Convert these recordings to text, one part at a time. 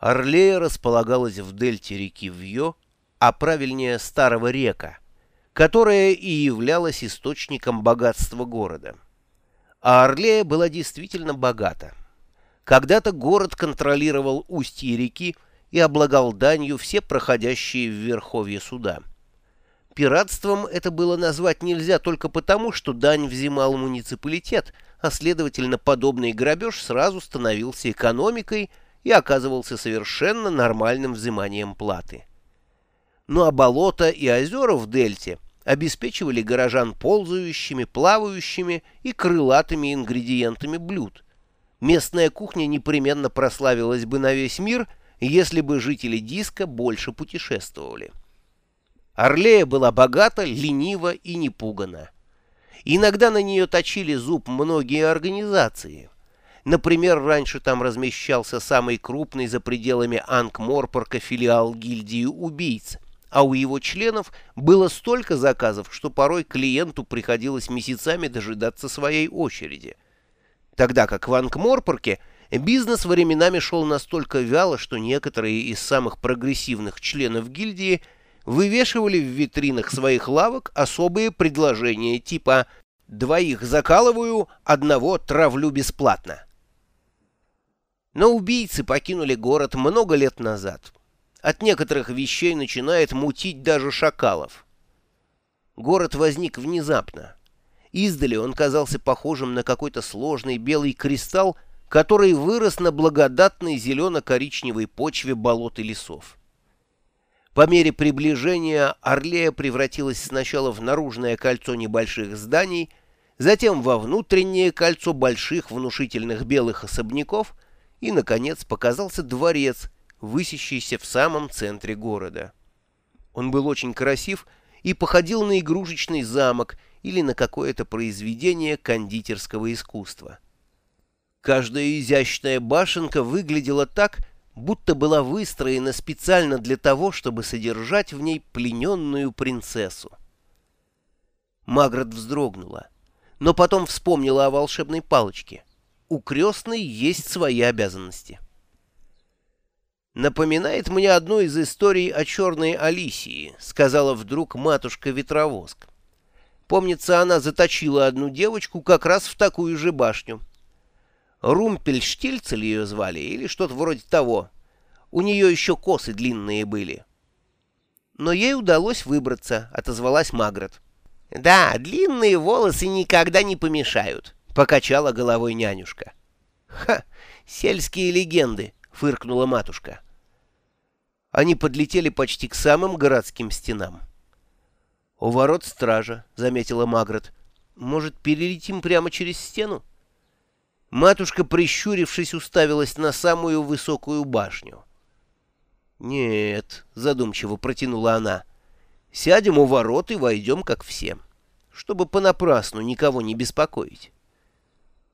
Орлея располагалась в дельте реки Вьё, а правильнее Старого река, которая и являлась источником богатства города. А Орлея была действительно богата. Когда-то город контролировал устье реки и облагал данью все проходящие в Верховье суда. Пиратством это было назвать нельзя только потому, что дань взимал муниципалитет, а следовательно подобный грабеж сразу становился экономикой и оказывался совершенно нормальным взиманием платы. Ну а болота и озера в дельте обеспечивали горожан ползающими, плавающими и крылатыми ингредиентами блюд. Местная кухня непременно прославилась бы на весь мир, если бы жители диска больше путешествовали. Орлея была богата, ленива и непугана. Иногда на нее точили зуб многие организации. Например, раньше там размещался самый крупный за пределами Анкморпорка филиал гильдии убийц, а у его членов было столько заказов, что порой клиенту приходилось месяцами дожидаться своей очереди. Тогда как в Анкморпорке бизнес временами шел настолько вяло, что некоторые из самых прогрессивных членов гильдии вывешивали в витринах своих лавок особые предложения типа «двоих закалываю, одного травлю бесплатно». Но убийцы покинули город много лет назад. От некоторых вещей начинает мутить даже шакалов. Город возник внезапно. Издали он казался похожим на какой-то сложный белый кристалл, который вырос на благодатной зелено-коричневой почве болот и лесов. По мере приближения Орлея превратилась сначала в наружное кольцо небольших зданий, затем во внутреннее кольцо больших внушительных белых особняков — и, наконец, показался дворец, высящийся в самом центре города. Он был очень красив и походил на игрушечный замок или на какое-то произведение кондитерского искусства. Каждая изящная башенка выглядела так, будто была выстроена специально для того, чтобы содержать в ней плененную принцессу. Маград вздрогнула, но потом вспомнила о волшебной палочке — у крестной есть свои обязанности. «Напоминает мне одну из историй о черной Алисии», — сказала вдруг матушка-ветровоск. Помнится, она заточила одну девочку как раз в такую же башню. Румпельштильцель ее звали, или что-то вроде того. У нее еще косы длинные были. Но ей удалось выбраться, — отозвалась Магрот. «Да, длинные волосы никогда не помешают», — покачала головой нянюшка. «Ха! Сельские легенды!» — фыркнула матушка. Они подлетели почти к самым городским стенам. «У ворот стража», — заметила Магрот. «Может, перелетим прямо через стену?» Матушка, прищурившись, уставилась на самую высокую башню. «Нет», — задумчиво протянула она, — «сядем у ворот и войдем, как все, чтобы понапрасну никого не беспокоить».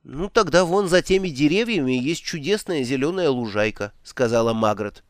«Ну, тогда вон за теми деревьями есть чудесная зеленая лужайка», — сказала Магрот.